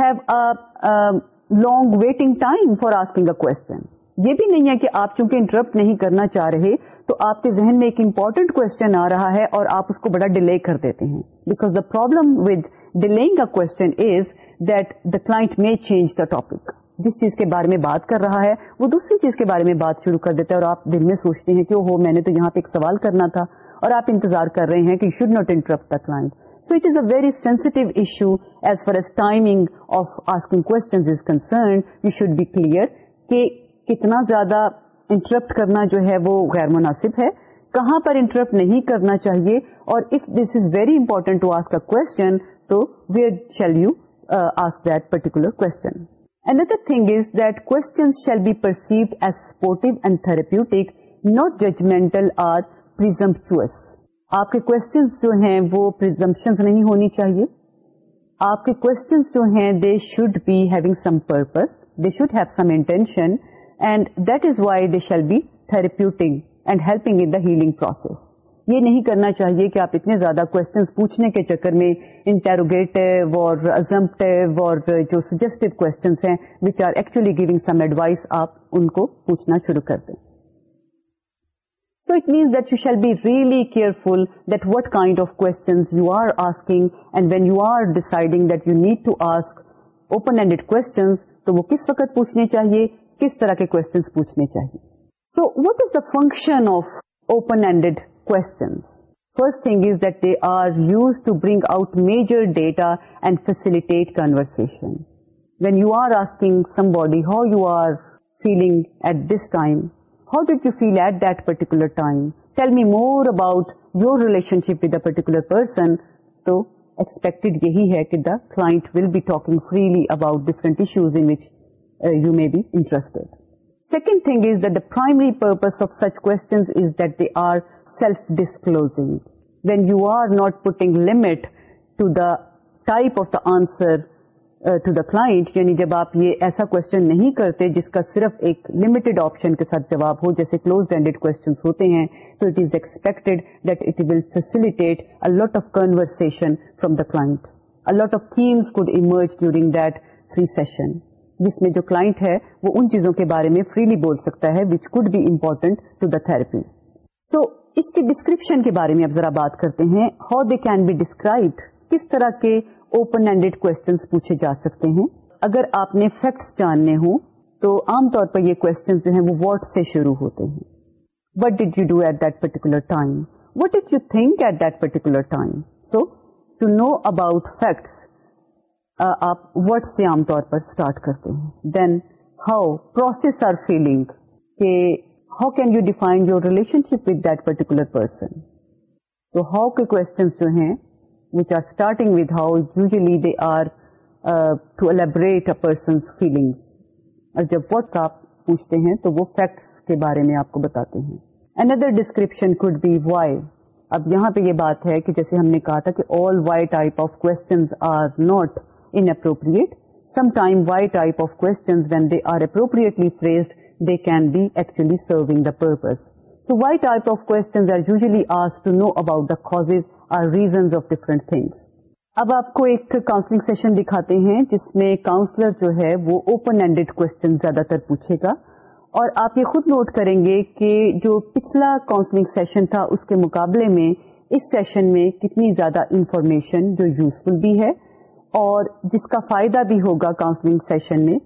have long waiting time for asking a question یہ بھی نہیں ہے کہ آپ چونکہ انٹرپٹ نہیں کرنا چاہ رہے تو آپ کے ذہن میں ایک امپورٹنٹ کوشچن آ رہا ہے اور آپ اس کو بڑا ڈیلے کر دیتے ہیں because the problem with a question is that the client may change the topic جس چیز کے بارے میں بات کر رہا ہے وہ دوسری چیز کے بارے میں بات شروع کر دیتا ہے اور آپ دل میں سوچتے ہیں کہ میں نے تو یہاں پہ ایک سوال کرنا تھا اور آپ انتظار کر رہے ہیں کہ should not interrupt the client so it is a very sensitive issue as far as time of asking کو concerned you should be clear کہ کتنا زیادہ انٹرپٹ کرنا جو ہے وہ غیر مناسب ہے کہاں پر انٹرپٹ نہیں کرنا چاہیے اور if this is very important to ask question تو where shall you ask that particular کو ندر thing is that shall be perceived as support and therapeutic not judgmental or presumptuous آپ کے کوشچنس جو ہیں وہ پرزمپشن نہیں ہونی چاہیے آپ کے کوشچنس جو ہیں they should be having some purpose they should have some intention and that is why they shall be therapeutic and helping in the healing process یہ نہیں کرنا چاہیے کہ آپ اتنے زیادہ کوشچنس پوچھنے کے چکر میں انٹروگیٹو اور ازمپٹیو اور جو سجیسٹو کوشچنس ہیں which are actually giving some advice آپ ان کو پوچھنا شروع کر دیں so it means that you should be really careful that کافی when you are deciding you need to ask open ended کو کس وقت پوچھنے چاہیے کس طرح کے کوشچنس پوچھنے چاہیے so what is the function of open ended question thing is that they are use to bring out major data and facilitate conversation when you are asking somebody how you are feeling at this time How did you feel at that particular time? Tell me more about your relationship with a particular person. So, expected yahi hai ki the client will be talking freely about different issues in which uh, you may be interested. Second thing is that the primary purpose of such questions is that they are self-disclosing. When you are not putting limit to the type of the answer to the client یعنی جب آپ یہ ایسا question نہیں کرتے جس کا صرف ایک لمیٹڈ آپشن کے ساتھ جواب ہو جیسے کلوز اینڈیڈ کوشچن ہوتے ہیں تو it is expected that it will facilitate a lot of conversation from the client a lot of themes could emerge during that free session جس میں جو کلائنٹ ہے وہ ان چیزوں کے بارے میں فریلی بول سکتا ہے which could be important to the therapy so اس کے ڈسکرپشن کے بارے میں اب ذرا بات کرتے ہیں how they can be describe کس طرح کے اوپن اینڈیڈ کوشچنس پوچھے جا سکتے ہیں اگر آپ نے فیکٹس جاننے ہوں تو عام طور پر یہ کوشچن جو ہیں وہ واٹ سے شروع ہوتے ہیں what did you do at that particular time what did you think at that particular time so to know about facts آپ وٹ سے عام طور پر اسٹارٹ کرتے ہیں then how process are feeling کہ how can you define your relationship with that particular person تو how کے کوشچنس جو ہیں which are starting with how usually they are to elaborate person feelings جب what آپ پوچھتے ہیں تو وہ فیکٹس کے بارے میں آپ کو بتاتے ہیں اندر ڈسکریپشن کڈ بی وائی اب یہاں پہ یہ بات ہے جیسے ہم نے کہا تھا کہ آل وائی ٹائپ آف کوئی type of quietly phrased they can be actually surprise So why type of questions are usually asked to know about the causes or reasons of different things? اب آپ کو ایک counselling session دکھاتے ہیں جس میں counsellor جو ہے وہ اوپن اینڈیڈ کوشچن زیادہ تر پوچھے گا اور آپ یہ خود نوٹ کریں گے کہ جو پچھلا کاؤنسلنگ سیشن تھا اس کے مقابلے میں اس سیشن میں کتنی زیادہ انفارمیشن جو یوزفل بھی ہے اور جس کا فائدہ بھی ہوگا کاؤنسلنگ سیشن میں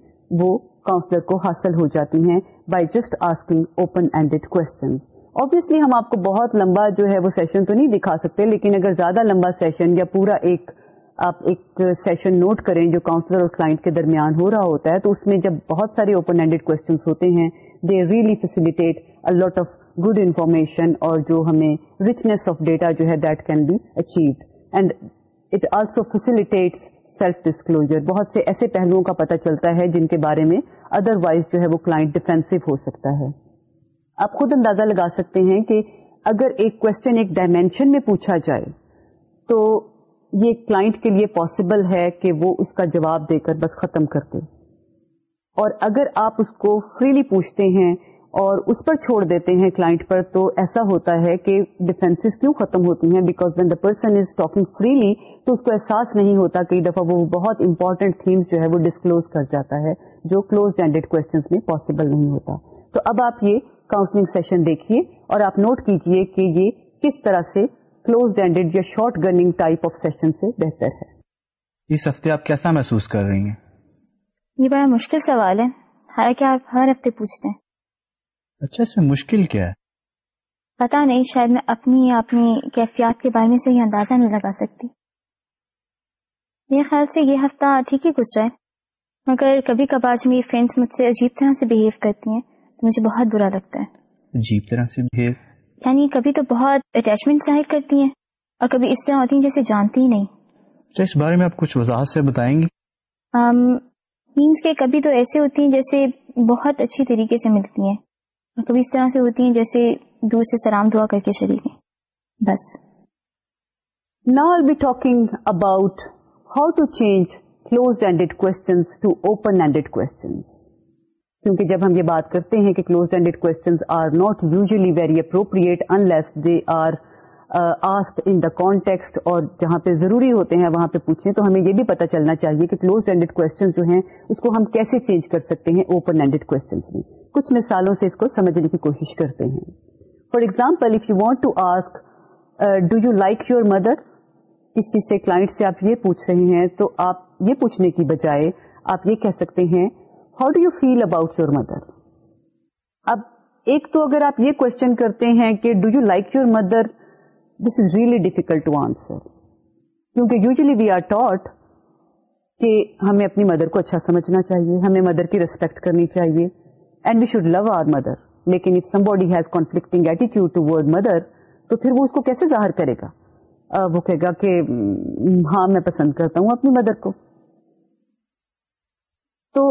وہ کاؤنسلر کو حاصل ہو جاتی ہیں by just asking open ended questions obviously ہم آپ کو بہت لمبا جو ہے وہ سیشن تو نہیں دکھا سکتے لیکن اگر زیادہ لمبا سیشن یا پورا ایک آپ ایک سیشن نوٹ کریں جو کاؤنسلر اور کلائنٹ کے درمیان ہو رہا ہوتا ہے تو اس میں جب بہت سارے اوپن ہینڈیڈ کوشچنس ہوتے ہیں they really facilitate a lot of good information اور جو ہمیں ریچنیس آف ڈیٹا جو ہے that can be achieve and it also facilitate self disclosure بہت سے ایسے پہلوؤں کا پتہ چلتا ہے جن کے بارے میں ادر وائز جو ہے وہ کلائنٹ ڈیفینسو ہو سکتا ہے آپ خود اندازہ لگا سکتے ہیں کہ اگر ایک کوشچن ایک ڈائمینشن میں پوچھا جائے تو یہ کلائنٹ کے لیے پاسبل ہے کہ وہ اس کا جواب دے کر بس ختم کرتے اور اگر آپ اس کو فریلی پوچھتے ہیں اور اس پر چھوڑ دیتے ہیں کلائنٹ پر تو ایسا ہوتا ہے کہ ڈیفینسز کیوں ختم ہوتی ہیں because when the person is talking freely تو اس کو احساس نہیں ہوتا کئی دفعہ وہ بہت امپورٹنٹ تھیمس جو ہے وہ ڈسکلوز کر جاتا ہے جو کلوز کوشچنس کو پاسبل نہیں ہوتا تو اب آپ یہ کاؤنسلنگ سیشن دیکھیے اور آپ نوٹ کیجیے کہ یہ کس طرح سے کلوز یا شارٹ گرننگ کیسا محسوس کر رہی ہیں یہ بڑا مشکل سوال ہے آپ ہر ہفتے پوچھتے ہیں اچھا اس میں مشکل کیا ہے پتا نہیں شاید میں اپنی اپنی کیفیات کے بارے میں صحیح اندازہ نہیں لگا سکتی میرے خیال سے یہ ہفتہ ٹھیک ہی گزرا ہے مگر کبھی کبھار میری فرینڈس مجھ سے عجیب طرح سے بہیو کرتی ہیں مجھے بہت برا لگتا ہے عجیب طرح سے یعنی کبھی تو بہت اٹیچمنٹ ظاہر کرتی ہیں اور کبھی اس طرح ہوتی ہیں جیسے جانتی ہی نہیں تو اس بارے میں آپ کچھ وضاحت سے بتائیں گی مینس کبھی تو ایسے ہوتی ہیں جیسے بہت اچھی طریقے سے ملتی ہیں اور کبھی اس طرح سے ہوتی ہیں جیسے دور سے سلام دعا کر کے شریک ہیں بس نا be talking about how to change close questions کیونکہ جب ہم یہ بات کرتے ہیں کہ close ended questions are are not usually very appropriate they in the context اور جہاں پہ ضروری ہوتے ہیں وہاں پہ پوچھیں تو ہمیں یہ بھی پتا چلنا چاہیے کہ کلوز اینڈیڈ جو ہیں اس کو ہم کیسے چینج کر سکتے ہیں اوپن اینڈیڈ کوشچنس میں کچھ مثالوں سے اس کو سمجھنے کی کوشش کرتے ہیں for example if you want to ask do you like your mother کسی سے کلائنٹ سے آپ یہ پوچھ رہے ہیں تو آپ یہ پوچھنے کی بجائے آپ یہ کہہ سکتے ہیں how do you feel about your mother اب ایک تو اگر آپ یہ کوشچن کرتے ہیں کہ do you like your mother this is really difficult to answer کیونکہ یوزلی وی آر ٹاٹ کہ ہمیں اپنی مدر کو اچھا سمجھنا چاہیے ہمیں مدر کی ریسپیکٹ کرنی چاہیے and we should love our mother لیکن if somebody has conflicting ایٹیچیوڈ ٹو ورڈ مدر تو پھر وہ اس کو کیسے ظاہر کرے گا وہ کہے گا کہ ہاں میں پسند کرتا ہوں اپنی مدر کو تو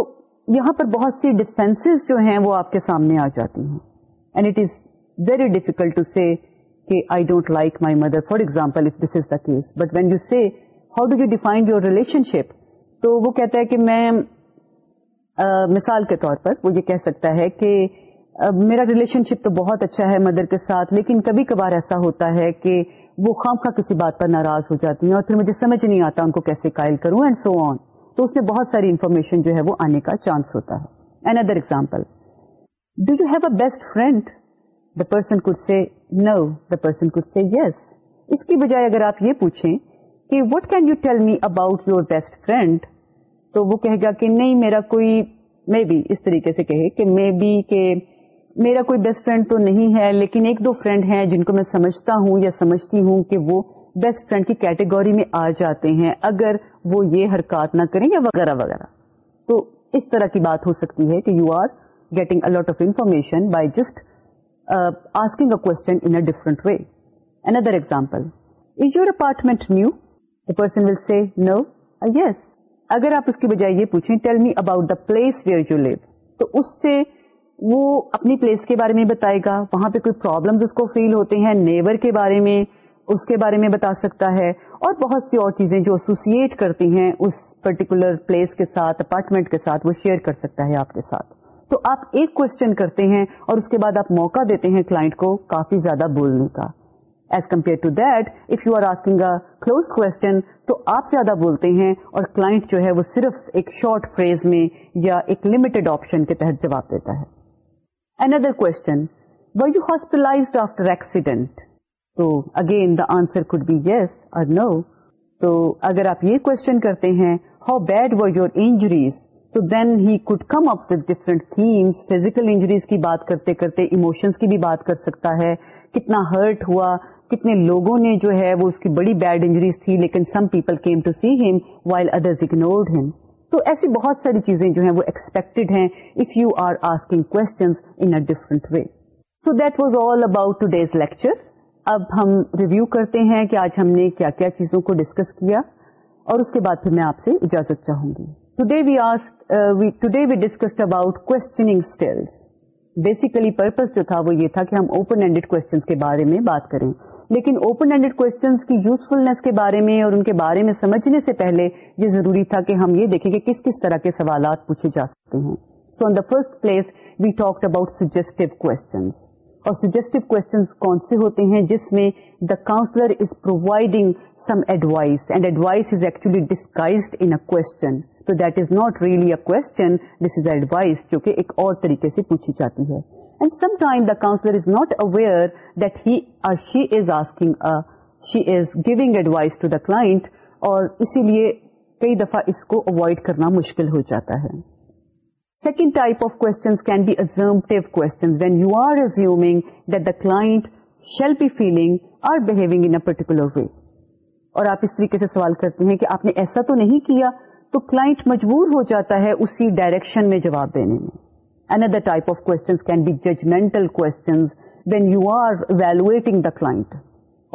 یہاں پر بہت سی ڈیفینس جو ہیں وہ آپ کے سامنے آ جاتی ہیں and it is very difficult to کہ I don't like my mother for example if this is the case but when you see how do you define your relationship تو وہ کہتا ہے کہ میں مثال کے طور پر وہ یہ کہہ سکتا ہے کہ میرا ریلیشن شپ تو بہت اچھا ہے مدر کے ساتھ لیکن کبھی کبھار ایسا ہوتا ہے کہ وہ خام کسی بات پر ناراض ہو جاتی ہیں اور پھر مجھے سمجھ نہیں آتا ان کو کیسے قائل کروں اینڈ سو آن تو اس میں بہت ساری انفارمیشن جو ہے وہ آنے کا چانس ہوتا ہے do you have a best friend the the person person could could say say no yes اس کی بجائے اگر آپ یہ پوچھیں کہ what can you tell me about your best friend تو وہ کہے گا کہ نہیں میرا کوئی مے بی اس طریقے سے کہے کہ مے بی کہ میرا کوئی بیسٹ فرینڈ تو نہیں ہے لیکن ایک دو فرینڈ ہیں جن کو میں سمجھتا ہوں یا سمجھتی ہوں کہ وہ بیسٹ فرینڈ کی کیٹیگری میں آ جاتے ہیں اگر وہ یہ حرکات نہ کریں یا وغیرہ وغیرہ تو اس طرح کی بات ہو سکتی ہے کہ you are getting a lot of information by just asking a question a different way another is your apartment new a person will say no yes اگر آپ اس کے بجائے یہ پوچھیں tell me about the place where you live تو اس سے وہ اپنی پلیس کے بارے میں بتائے گا وہاں پہ کوئی پرابلم اس کو فیل ہوتے ہیں نیبر کے بارے میں اس کے بارے میں بتا سکتا ہے اور بہت سی اور چیزیں جو ایسوسیٹ کرتی ہیں اس پرٹیکولر پلیس کے ساتھ اپارٹمنٹ کے ساتھ وہ شیئر کر سکتا ہے آپ کے ساتھ تو آپ ایک کوشچن کرتے ہیں اور اس کے بعد آپ موقع دیتے ہیں کلائنٹ کو کافی زیادہ بولنے کا as compare to that if you are asking a close question تو آپ زیادہ بولتے ہیں اور کلائنٹ جو ہے وہ صرف ایک شارٹ فریز میں یا ایک لمیٹڈ آپشن کے تحت جواب دیتا ہے another question why you hospitalise after accident تو again the answer could be yes اور نو تو اگر آپ یہ کوشچن کرتے ہیں how bad were your injuries تو then he could come up with different themes physical injuries کی بات کرتے کرتے اموشنس کی بھی بات کر سکتا ہے کتنا ہرٹ ہوا کتنے لوگوں نے جو ہے وہ اس کی بڑی بیڈ انجریز تھی لیکن some people came to see him while others ignored him تو ایسی بہت ساری چیزیں جو ہیں وہ ایکسپیکٹڈ ہیں if you are asking questions in different way so that was all about today's lecture اب ہم ریویو کرتے ہیں کہ آج ہم نے کیا کیا چیزوں کو ڈسکس کیا اور اس کے بعد پھر میں آپ سے اجازت چاہوں گی today we as today we discussed about questioning skills basically purpose جو تھا وہ یہ تھا کہ ہم اوپن ہینڈیڈ کے بارے میں بات کریں لیکن اوپن ہینڈیڈ کی یوزفلنس کے بارے میں اور ان کے بارے میں سمجھنے سے پہلے یہ ضروری تھا کہ ہم یہ دیکھیں کہ کس کس طرح کے سوالات پوچھے جا سکتے ہیں so on the first place we talk about suggestive questions اور سجیسٹو کون سے ہوتے ہیں جس میں the counsellor is providing some advise advise is actually disguised in question تو that is not really a is advise جو کہ ایک اور طریقے سے پوچھی جاتی ہے and some time the counsellor is not aware that he she is asking she is giving advise to دا اور اسی لیے کئی دفعہ اس کو اوائڈ کرنا مشکل ہو جاتا ہے Second type of questions can be assumptive questions when you are assuming that the client shall be feeling or behaving in a particular way. اور آپ اس طریقے سے سوال کرتے ہیں کہ آپ نے ایسا تو نہیں کیا تو کلائنٹ مجبور ہو جاتا ہے اسی ڈائریکشن میں جواب دینے میں another type of questions can be judgmental questions when you are evaluating the client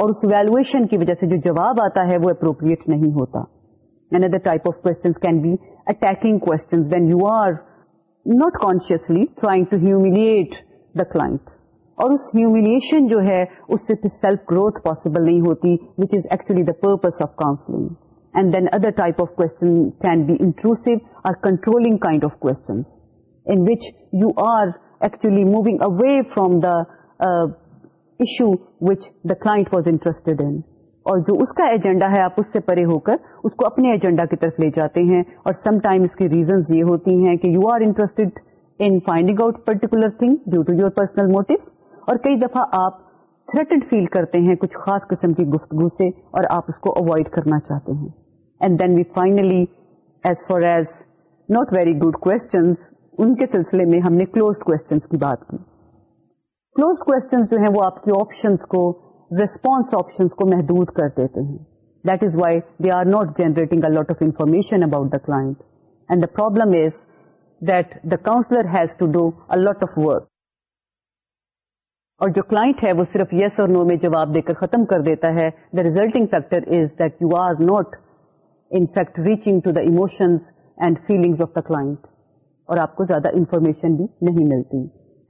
اور اس ویلویشن کی وجہ سے جو جواب آتا ہے وہ اپروپریٹ نہیں ہوتا اندر type of questions can be attacking questions when you are not consciously trying to humiliate the client اور اس ہیوملیشن جو ہے اس سے then other type of can be controlling kind of which you are actually moving away from داشو Claus interested in اور جو اس کا agenda ہے آپ اس سے پرے ہو کر اس کو اپنے ایجنڈا کی طرف لے جاتے ہیں اور سم ٹائم اس کی ریزنز یہ ہوتی ہیں کہ you are interested in finding out particular thing due to your personal motives اور کئی دفعہ آپ تھریٹڈ فیل کرتے ہیں کچھ خاص قسم کی گفتگو سے اور آپ اس کو اوائڈ کرنا چاہتے ہیں and then we finally as far as not very good ان کے سلسلے میں ہم نے کلوز آپ آپشنس کو ریسپونس آپشن کو محدود کر دیتے ہیں that is why they are not generating a of information about the client and the problem is that the counsellor has to do a lot of work اور جو client ہے وہ صرف یس اور نو میں جواب دے کر ختم کر دیتا ہے the resulting factor is that you are not in fact reaching to the emotions and feelings of the client اور آپ کو زیادہ انفارمیشن بھی نہیں ملتی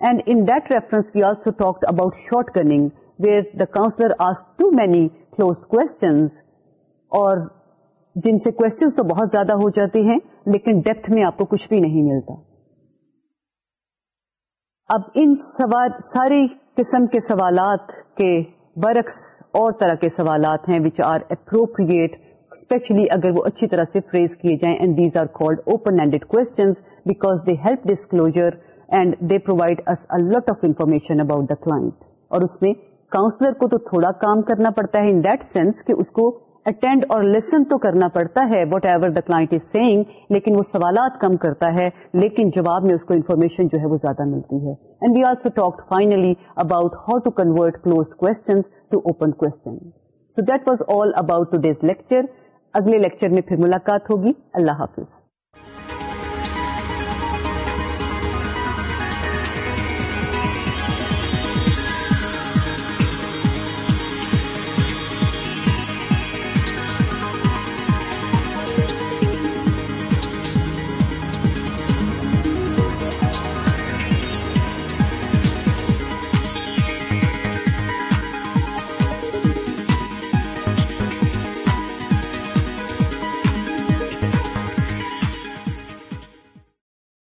and in that reference we also talk about shortcoming where the counsellor آس too many close کو جن سے کوشچنس تو بہت زیادہ ہو جاتے ہیں لیکن ڈیپتھ میں آپ کو کچھ بھی نہیں ملتا اب ان سوال ساری قسم کے سوالات کے برعکس اور طرح کے سوالات ہیں وچ آر اپروپریٹ اسپیشلی اگر وہ اچھی طرح سے فریز کیے جائیں and these are called open handed because they help disclosure and provide us lot of information about the اور اس میں کاؤنسلر کو تو تھوڑا کام کرنا پڑتا ہے ان دیٹ سینس کہ اس کو اٹینڈ اور لسن تو کرنا پڑتا ہے whatever the client is saying لیکن وہ سوالات کم کرتا ہے لیکن جواب میں اس کو انفارمیشن جو ہے وہ زیادہ ملتی ہے and we also talk finally about how to convert close open was all about today's lecture اگلے لیکچر میں پھر ملاقات ہوگی اللہ حافظ